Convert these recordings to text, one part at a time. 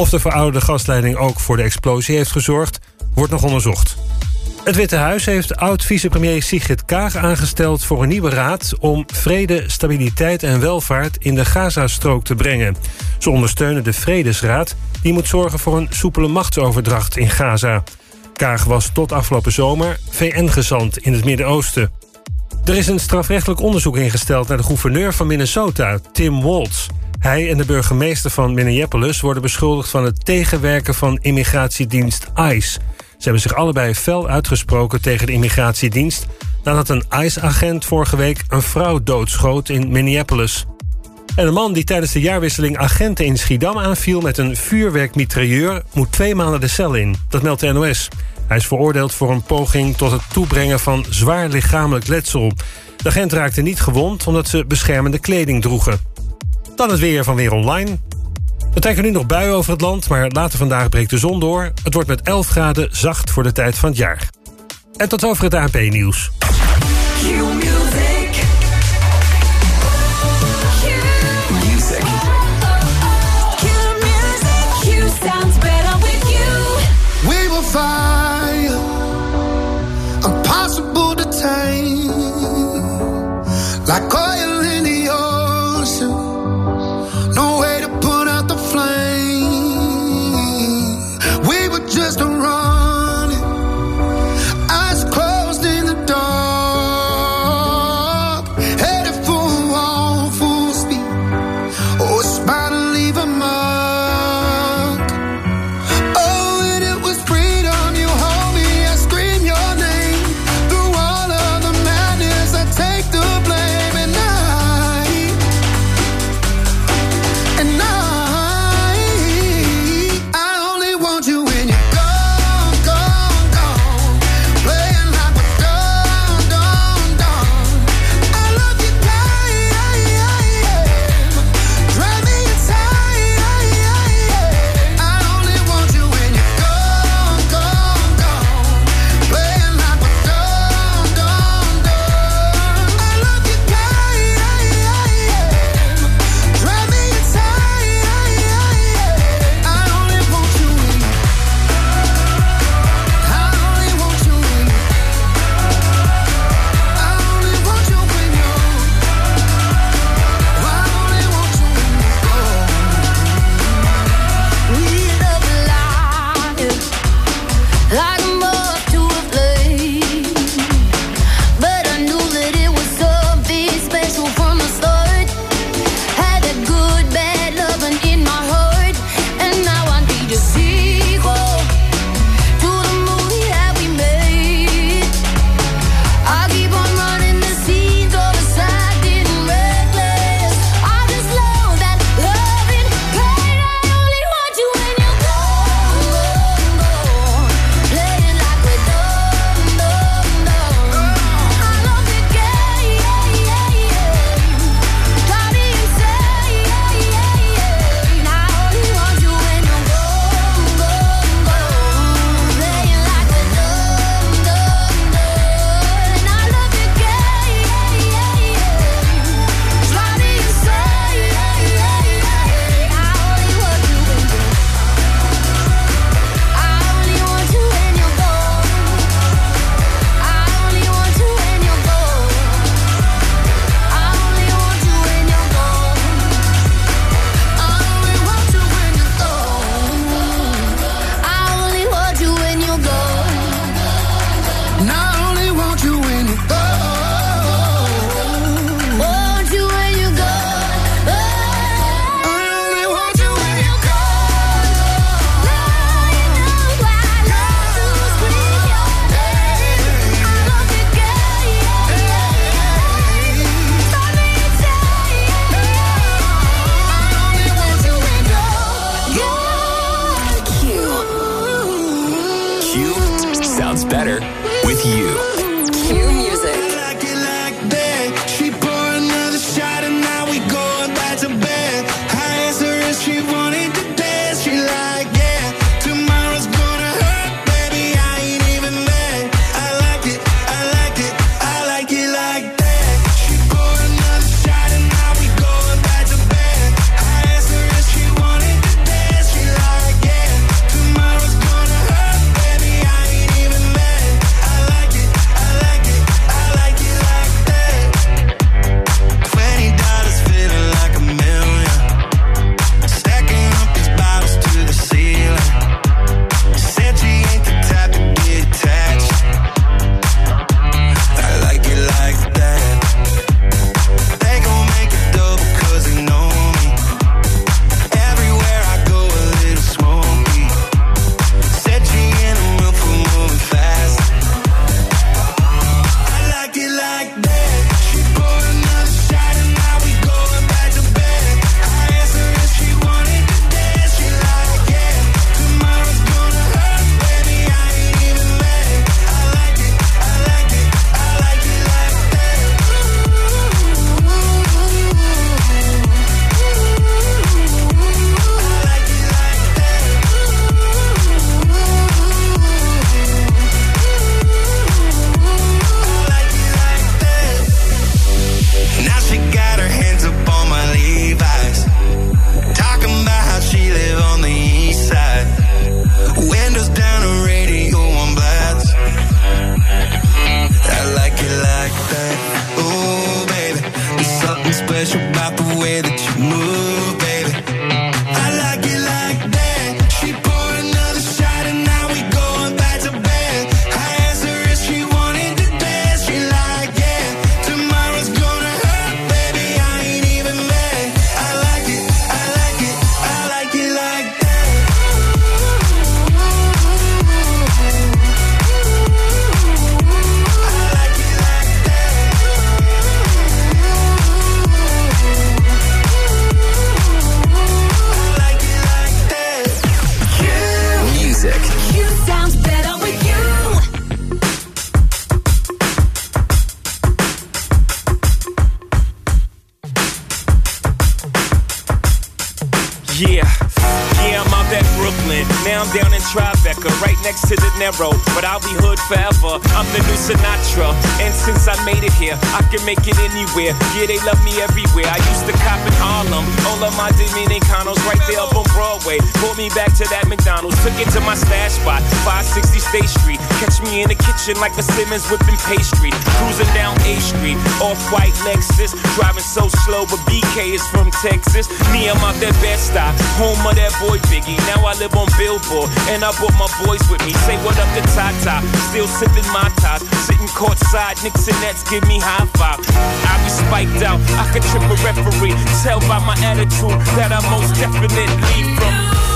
Of de verouderde gasleiding ook voor de explosie heeft gezorgd, wordt nog onderzocht. Het Witte Huis heeft oud-vicepremier Sigrid Kaag aangesteld voor een nieuwe raad om vrede, stabiliteit en welvaart in de Gazastrook te brengen. Ze ondersteunen de Vredesraad, die moet zorgen voor een soepele machtsoverdracht in Gaza. Kaag was tot afgelopen zomer VN-gezant in het Midden-Oosten. Er is een strafrechtelijk onderzoek ingesteld naar de gouverneur van Minnesota, Tim Walz. Hij en de burgemeester van Minneapolis worden beschuldigd van het tegenwerken van immigratiedienst ICE. Ze hebben zich allebei fel uitgesproken tegen de immigratiedienst nadat een ICE-agent vorige week een vrouw doodschoot in Minneapolis. En een man die tijdens de jaarwisseling agenten in Schiedam aanviel met een vuurwerkmitrailleur moet twee maanden de cel in. Dat meldt de NOS. Hij is veroordeeld voor een poging tot het toebrengen van zwaar lichamelijk letsel. De agent raakte niet gewond omdat ze beschermende kleding droegen. Dan het weer van Weer Online. We trekken nu nog buien over het land, maar later vandaag breekt de zon door. Het wordt met 11 graden zacht voor de tijd van het jaar. En tot over het ANP-nieuws. fire, impossible make it anywhere. Yeah, they love me everywhere. I that McDonald's. Took it to my stash spot, 560 State Street. Catch me in the kitchen like a Simmons whipping pastry. Cruising down A Street, off white Lexus. Driving so slow, but BK is from Texas. Me, I'm out that Bed-Stuy, home of that boy Biggie. Now I live on Billboard, and I brought my boys with me. Say what up to Tata, still sipping my ties. Sitting courtside, Knicks and Nets give me high five. I be spiked out, I could trip a referee. Tell by my attitude that I most definitely from.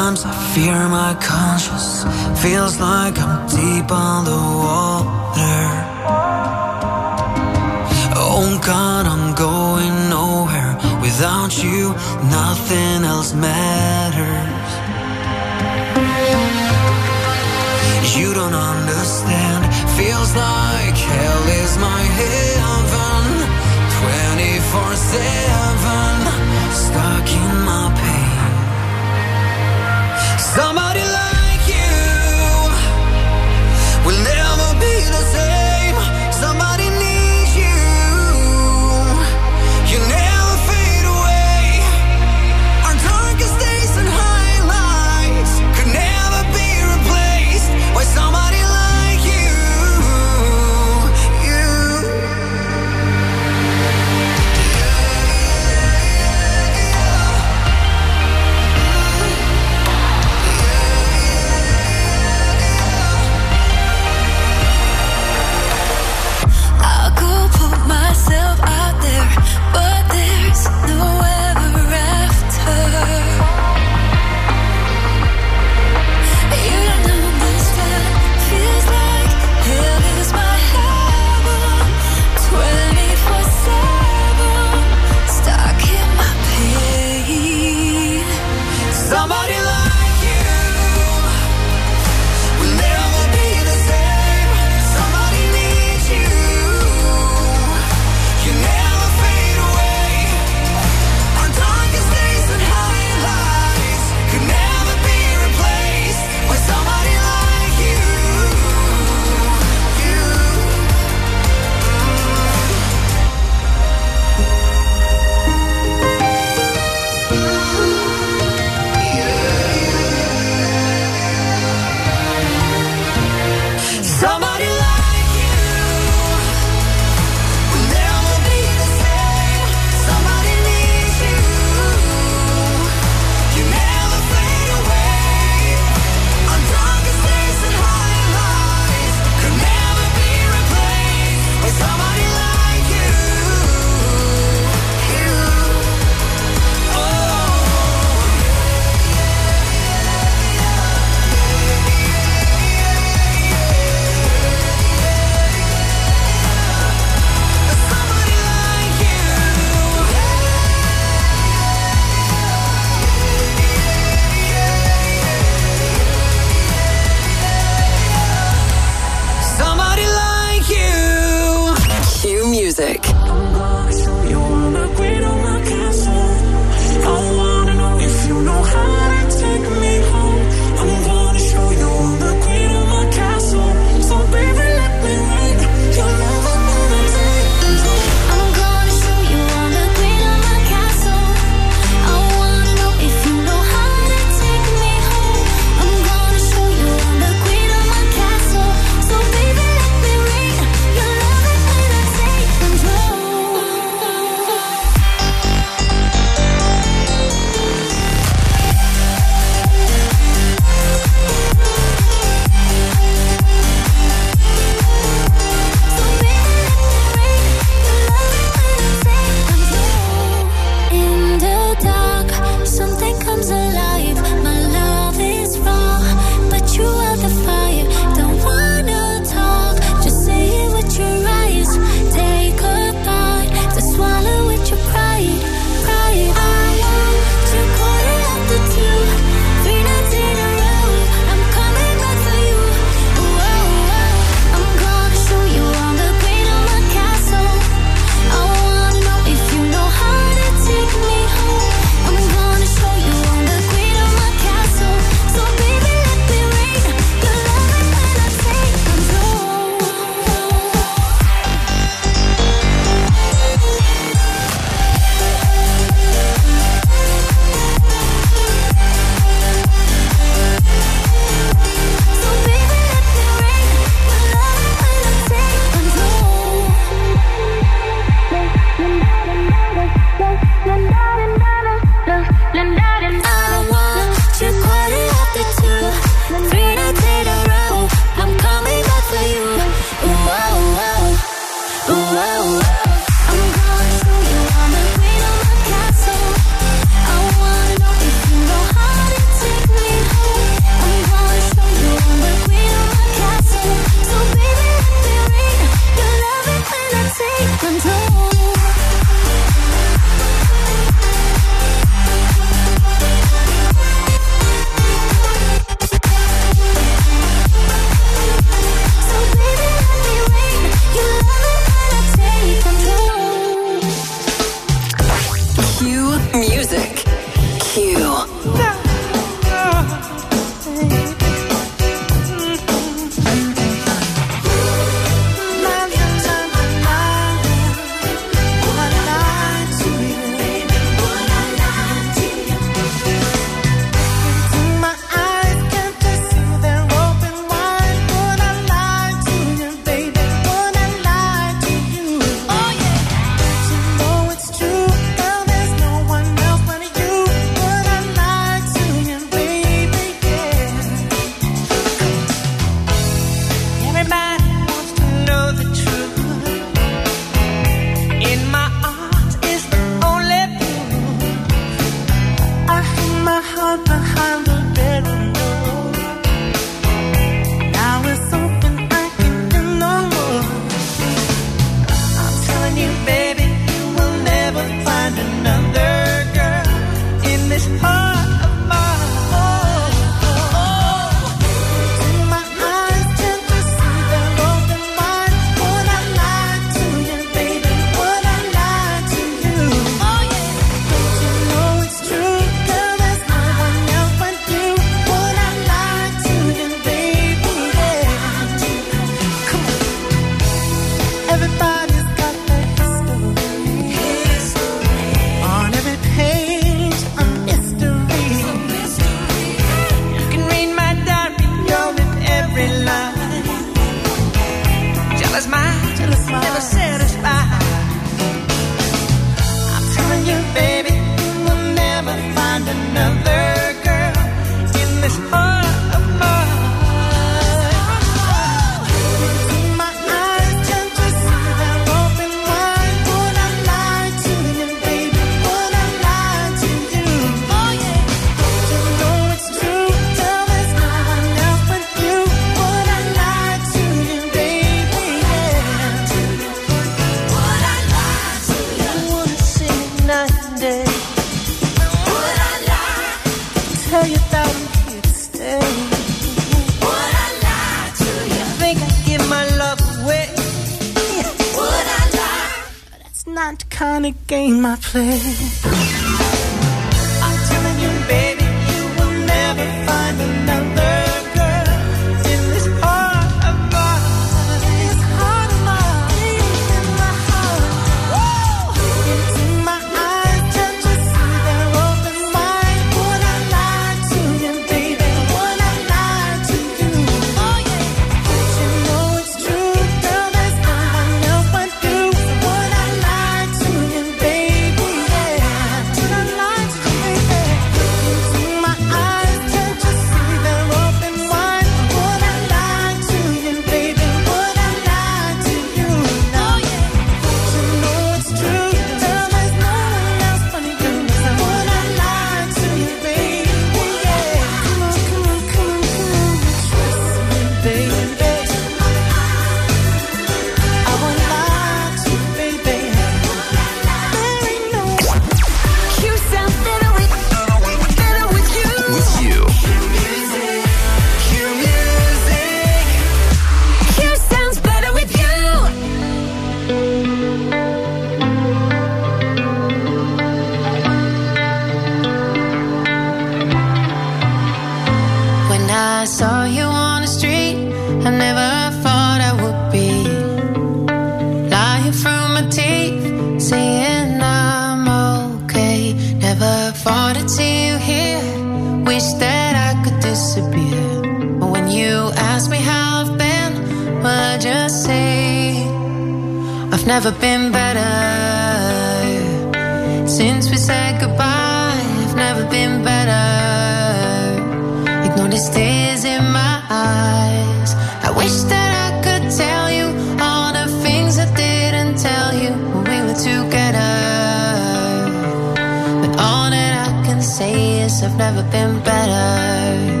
better.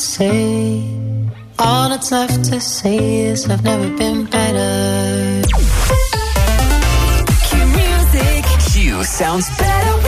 say. All that's left to say is I've never been better. Q music. Q sounds better.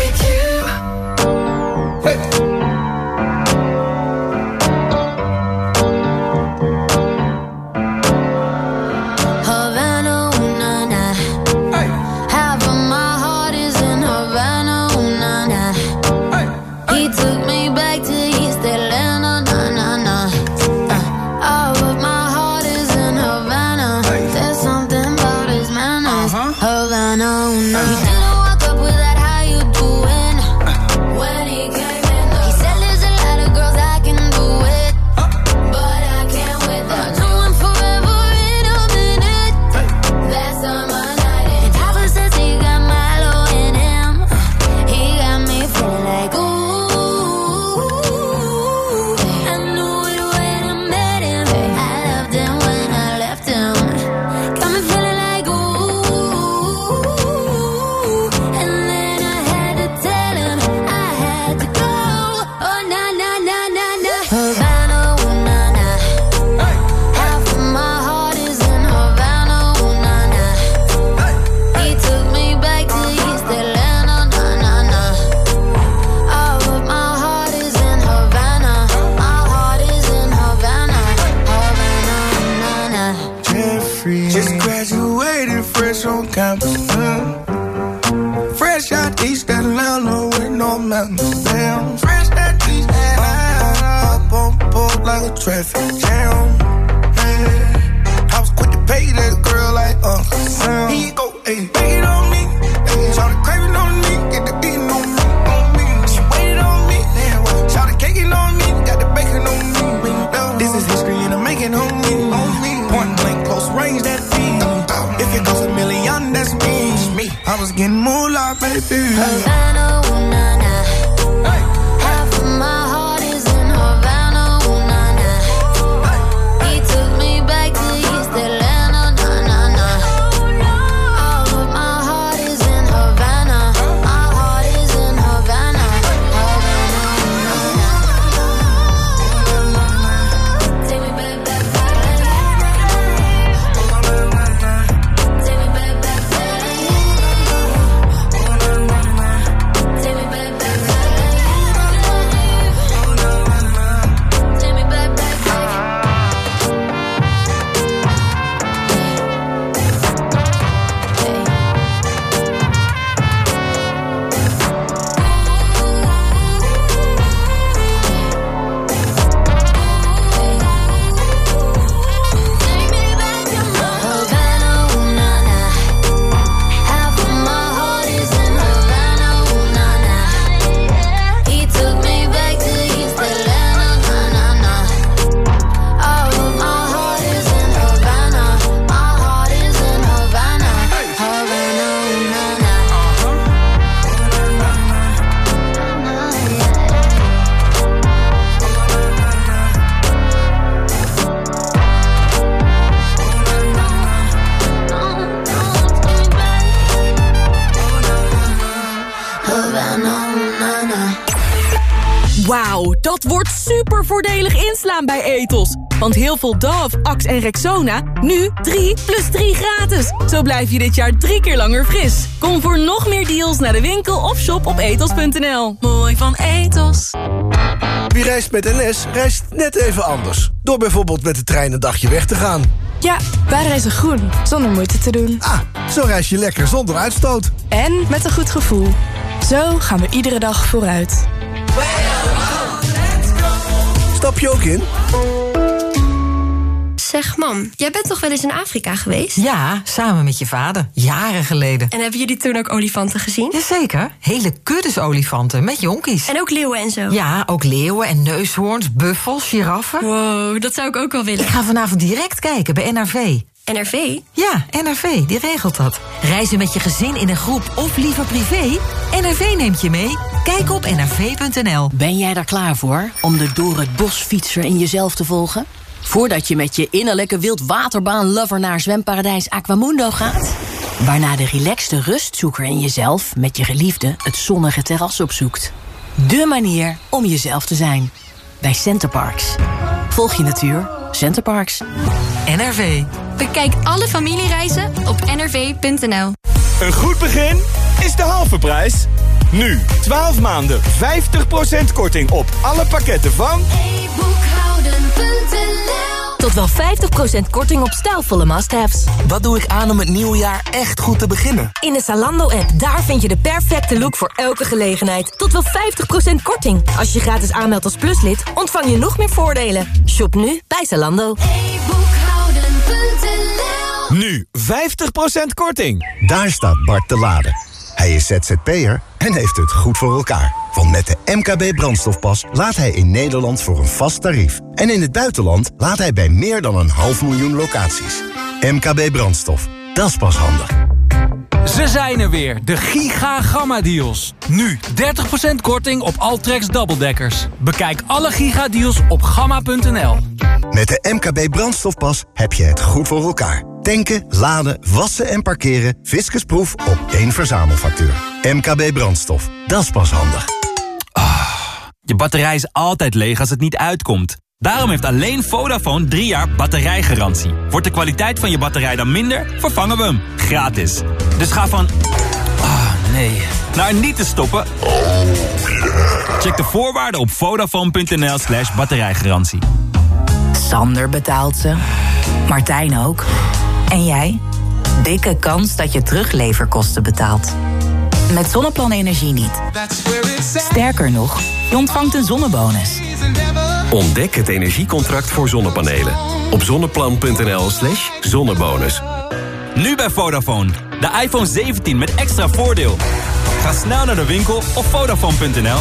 Voordelig inslaan bij Ethos. Want heel veel Dove, Axe en Rexona, nu 3 plus 3 gratis. Zo blijf je dit jaar drie keer langer fris. Kom voor nog meer deals naar de winkel of shop op ethos.nl. Mooi van Ethos. Wie reist met NS, reist net even anders. Door bijvoorbeeld met de trein een dagje weg te gaan. Ja, wij reizen groen, zonder moeite te doen. Ah, zo reis je lekker zonder uitstoot. En met een goed gevoel. Zo gaan we iedere dag vooruit. Stap je ook in? Zeg, mam, jij bent toch wel eens in Afrika geweest? Ja, samen met je vader. Jaren geleden. En hebben jullie toen ook olifanten gezien? Jazeker. Hele kuddes olifanten met jonkies. En ook leeuwen en zo? Ja, ook leeuwen en neushoorns, buffels, giraffen. Wow, dat zou ik ook wel willen. Ik ga vanavond direct kijken bij NRV. NRV? Ja, NRV, die regelt dat. Reizen met je gezin in een groep of liever privé? NRV neemt je mee. Kijk op nrv.nl. Ben jij er klaar voor om de door het bos fietser in jezelf te volgen? Voordat je met je innerlijke wildwaterbaan-lover naar zwemparadijs Aquamundo gaat? Waarna de relaxte rustzoeker in jezelf met je geliefde het zonnige terras opzoekt. De manier om jezelf te zijn. Bij Centerparks. Volg je natuur. Centerparks. NRV. Bekijk alle familiereizen op nrv.nl. Een goed begin is de halve prijs. Nu, 12 maanden, 50% korting op alle pakketten van... Tot wel 50% korting op stijlvolle must-haves. Wat doe ik aan om het nieuwe jaar echt goed te beginnen? In de Zalando-app, daar vind je de perfecte look voor elke gelegenheid. Tot wel 50% korting. Als je gratis aanmeldt als pluslid, ontvang je nog meer voordelen. Shop nu bij Zalando. Nu 50% korting. Daar staat Bart te laden. Hij is ZZP'er en heeft het goed voor elkaar. Want met de MKB brandstofpas laat hij in Nederland voor een vast tarief. En in het buitenland laat hij bij meer dan een half miljoen locaties. MKB brandstof, dat is pas handig. Ze zijn er weer, de Giga Gamma Deals. Nu 30% korting op Altrex dubbeldekkers. Bekijk alle Giga Deals op gamma.nl. Met de MKB brandstofpas heb je het goed voor elkaar. Tanken, laden, wassen en parkeren. Fiscusproef op één verzamelfactuur. MKB brandstof, dat is pas handig. Je batterij is altijd leeg als het niet uitkomt. Daarom heeft alleen Vodafone 3 jaar batterijgarantie. Wordt de kwaliteit van je batterij dan minder, vervangen we hem. Gratis. Dus ga van... Ah, nee. Naar niet te stoppen. Check de voorwaarden op vodafone.nl slash batterijgarantie. Sander betaalt ze. Martijn ook. En jij? Dikke kans dat je terugleverkosten betaalt. Met Zonneplan Energie niet. Sterker nog, je ontvangt een zonnebonus. Ontdek het energiecontract voor zonnepanelen. Op zonneplan.nl slash zonnebonus. Nu bij Vodafone. De iPhone 17 met extra voordeel. Ga snel naar de winkel op Vodafone.nl.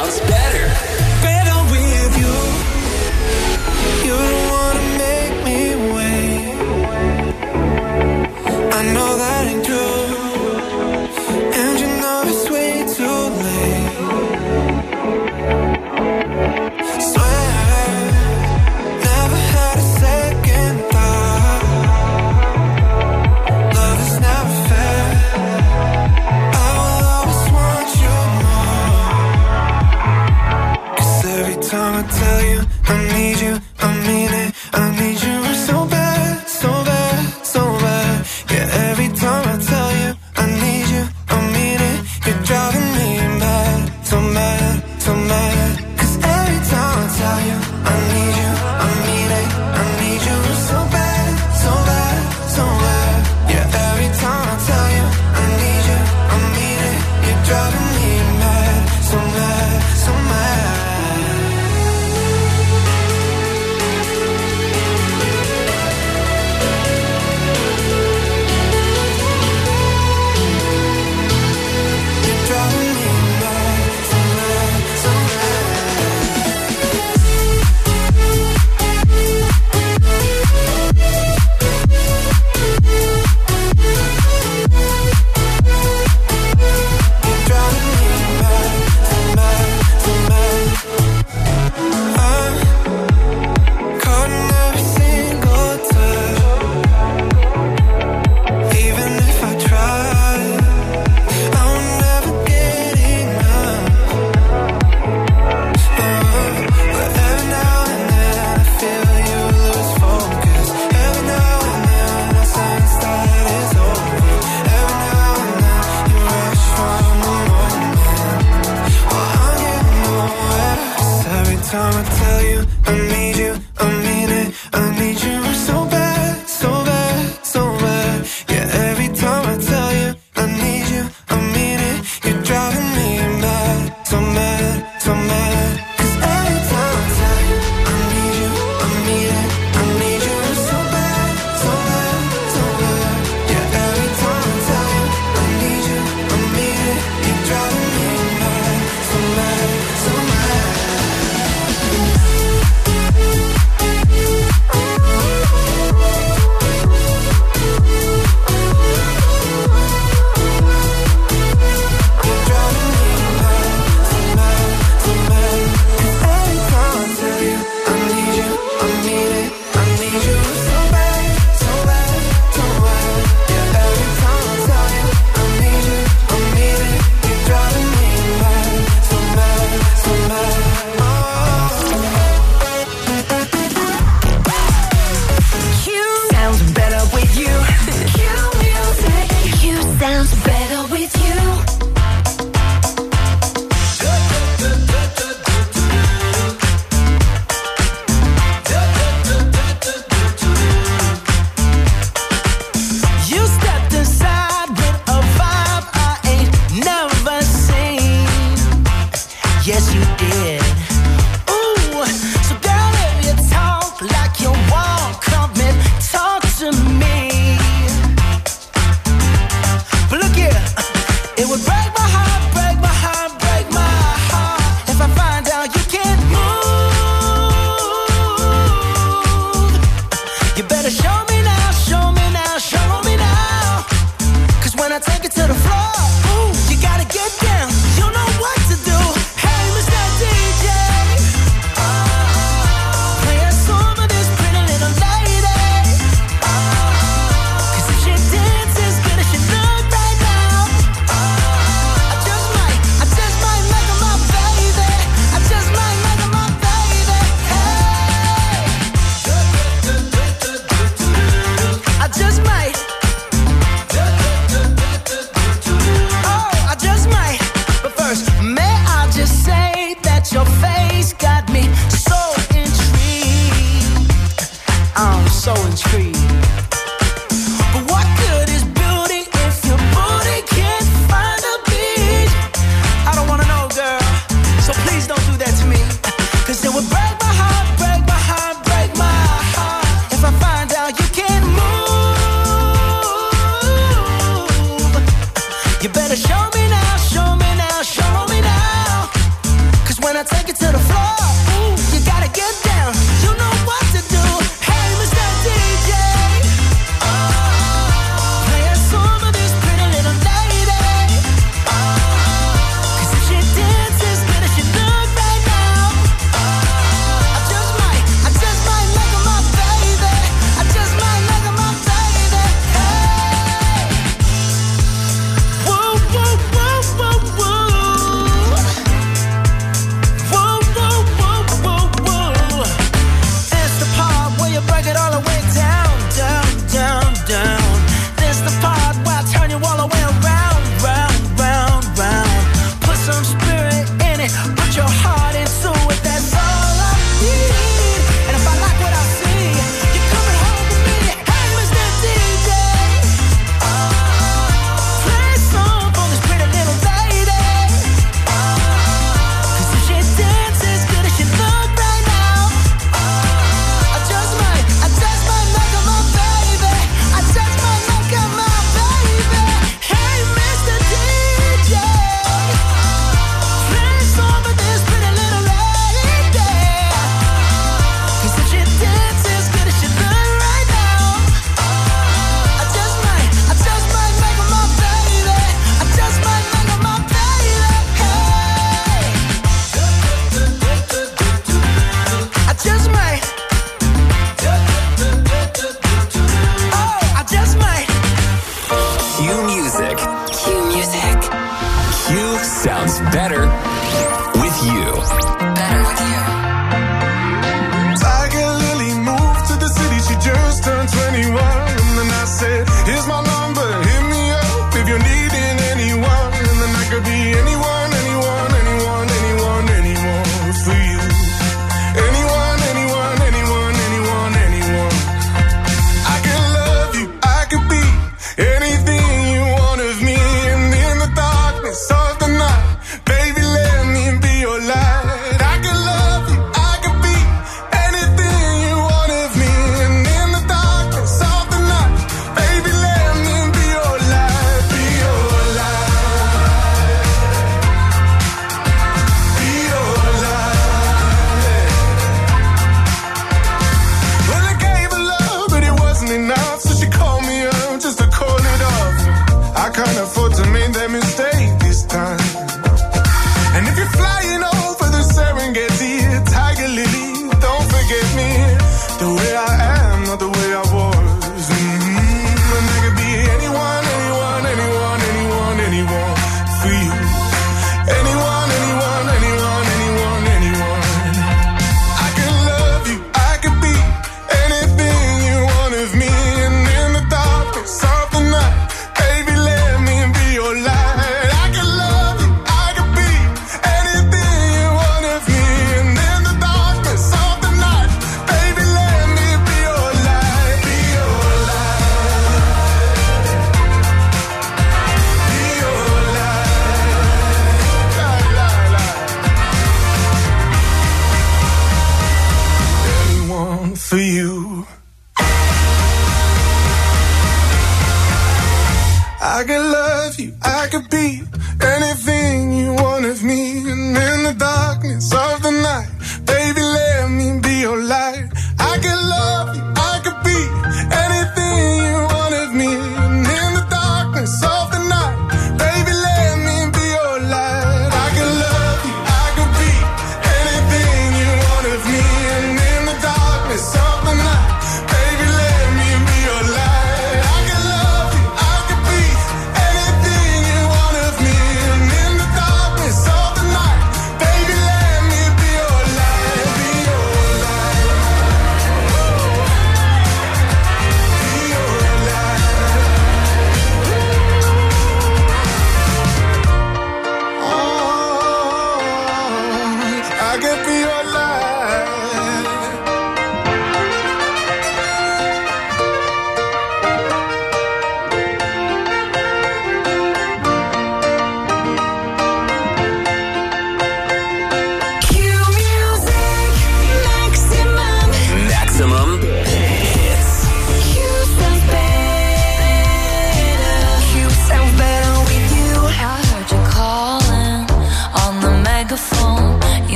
bounce back.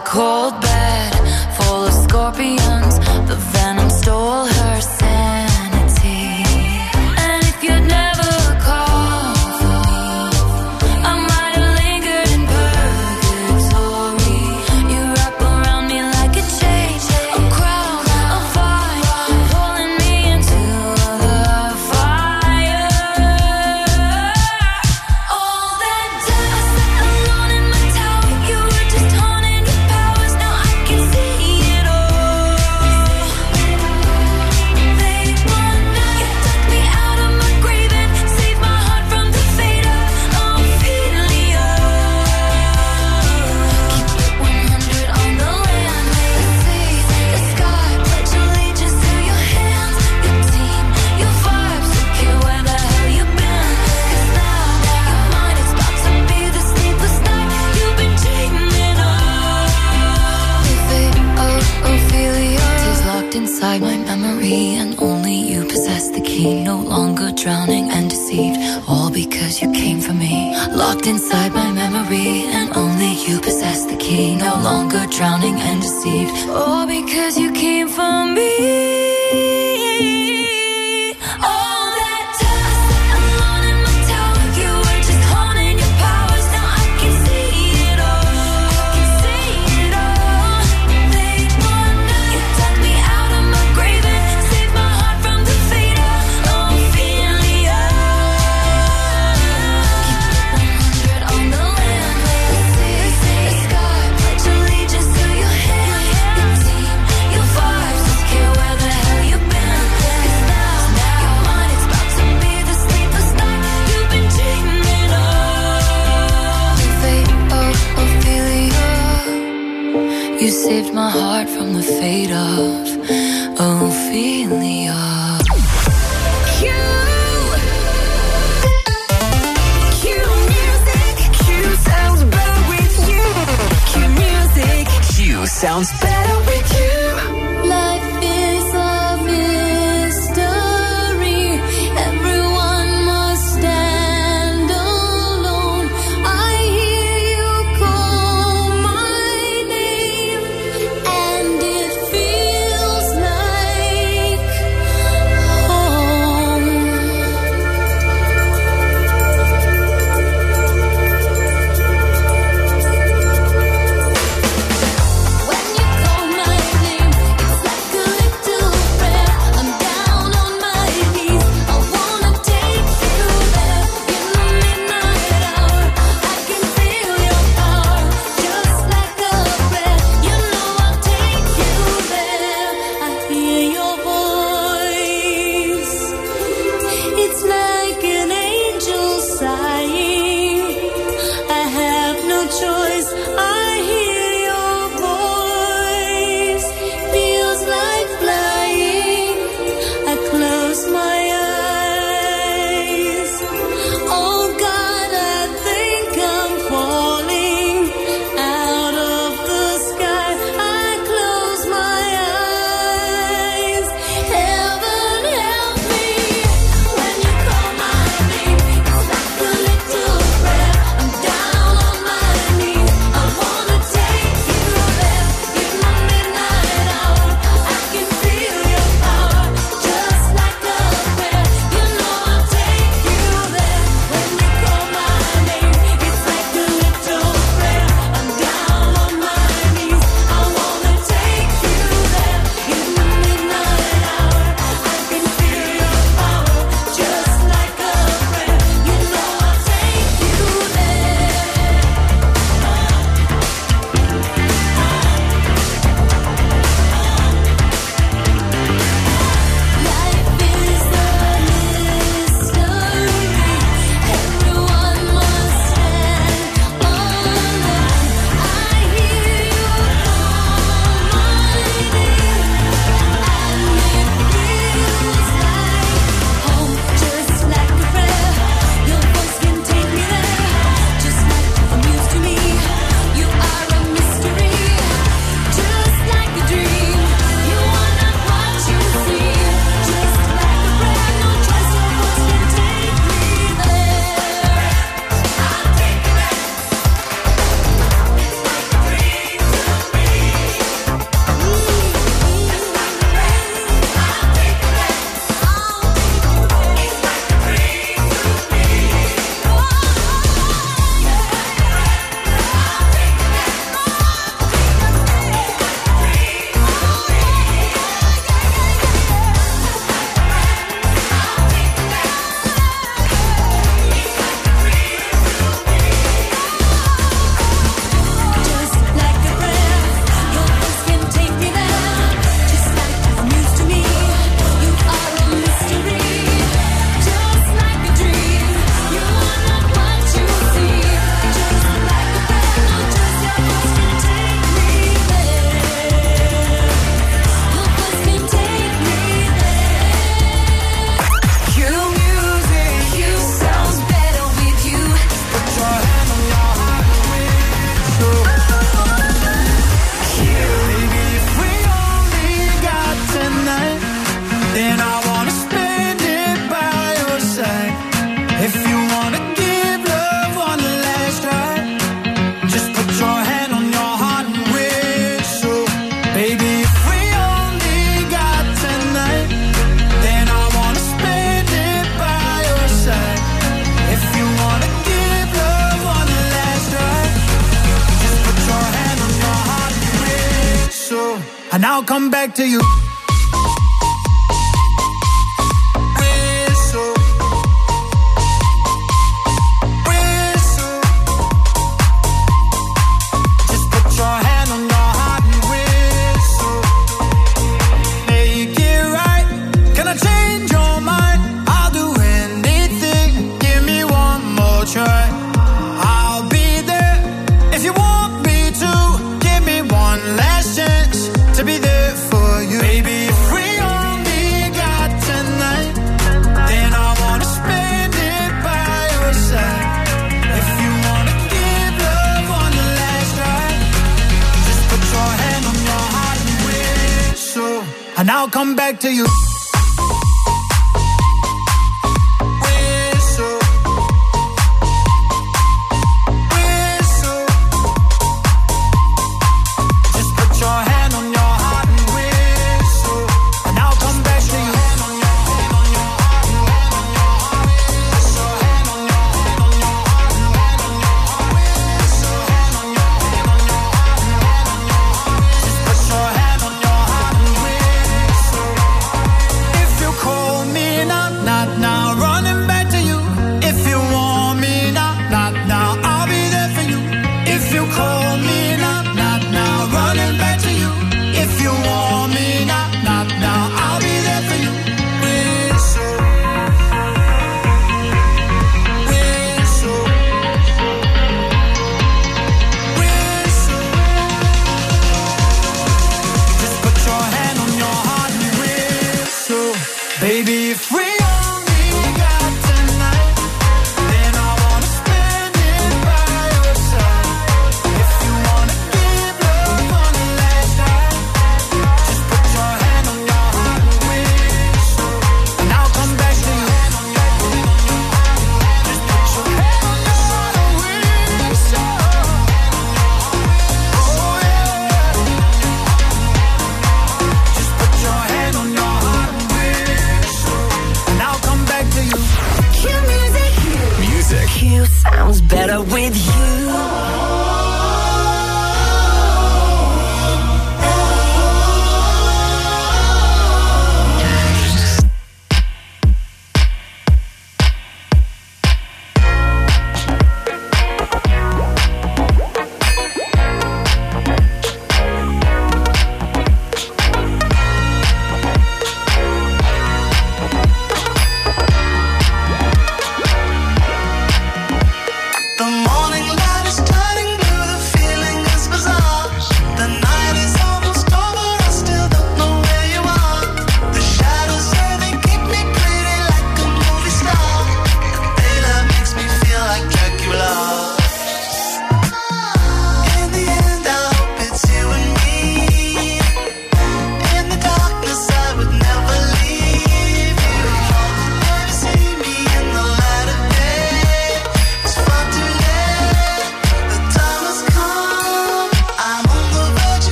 cold bed. Drowning and deceived, all because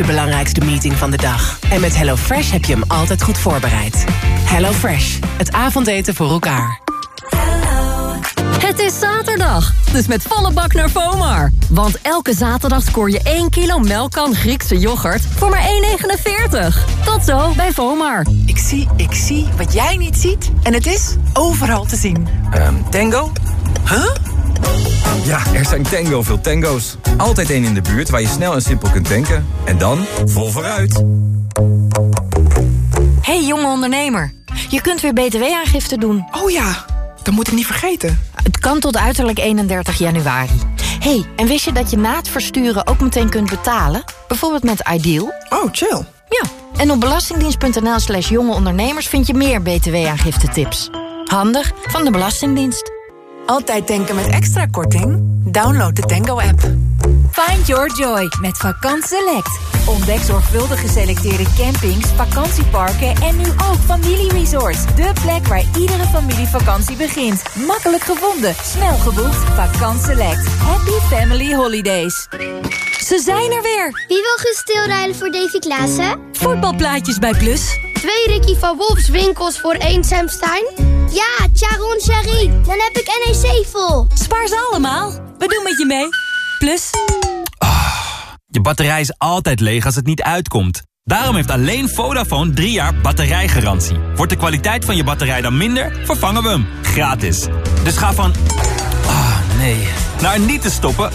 de belangrijkste meeting van de dag. En met HelloFresh heb je hem altijd goed voorbereid. HelloFresh, het avondeten voor elkaar. Het is zaterdag, dus met volle bak naar Vomar. Want elke zaterdag scoor je 1 kilo melkkan Griekse yoghurt voor maar 1,49. Tot zo bij Vomar. Ik zie, ik zie wat jij niet ziet. En het is overal te zien. Ehm, tango? Huh? Ja, er zijn tango veel tango's. Altijd één in de buurt waar je snel en simpel kunt tanken. En dan vol vooruit. hey, jonge ondernemer. Je kunt weer btw-aangifte doen. Oh ja, dat moet ik niet vergeten. Het kan tot uiterlijk 31 januari. hey, en wist je dat je na het versturen ook meteen kunt betalen? Bijvoorbeeld met Ideal? Oh, chill. Ja, en op belastingdienst.nl slash jonge ondernemers... vind je meer btw-aangifte-tips. Handig van de Belastingdienst. Altijd tanken met extra korting? Download de Tango-app. Find your joy met Vakant Select. Ontdek zorgvuldig geselecteerde campings, vakantieparken en nu ook familieresorts. De plek waar iedere familievakantie begint. Makkelijk gevonden, snel geboekt. Vakant Select. Happy Family Holidays. Ze zijn er weer. Wie wil gaan stilrijden voor Davy Klaassen? Voetbalplaatjes bij Plus. Twee Ricky van Wolfs winkels voor één Sam Stein? Ja, Charon Sherry. Dan heb ik NEC vol. Spaar ze allemaal. We doen met je mee. Plus. Je batterij is altijd leeg als het niet uitkomt. Daarom heeft alleen Vodafone drie jaar batterijgarantie. Wordt de kwaliteit van je batterij dan minder, vervangen we hem. Gratis. Dus ga van... Nee. Naar niet te stoppen...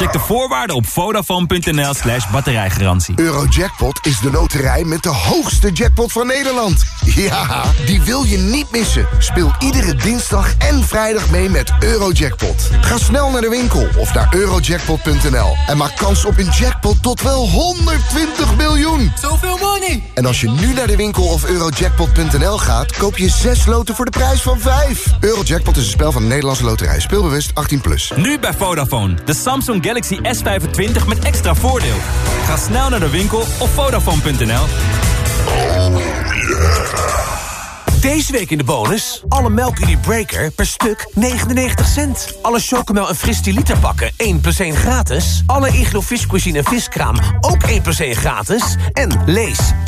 Check de voorwaarden op vodafone.nl slash batterijgarantie. Eurojackpot is de loterij met de hoogste jackpot van Nederland. Ja, die wil je niet missen. Speel iedere dinsdag en vrijdag mee met Eurojackpot. Ga snel naar de winkel of naar eurojackpot.nl. En maak kans op een jackpot tot wel 120 miljoen. Zoveel money! En als je nu naar de winkel of eurojackpot.nl gaat... koop je 6 loten voor de prijs van 5. Eurojackpot is een spel van de Nederlandse loterij. Speelbewust 18+. Plus. Nu bij Vodafone. De Samsung Galaxy S25 met extra voordeel. Ga snel naar de winkel of Vodafone.nl. Deze week in de bonus. Alle melk Breaker per stuk 99 cent. Alle chocomel en fris liter pakken 1 plus 1 gratis. Alle Iglo viscuisine en viskraam ook 1 plus 1 gratis. En lees,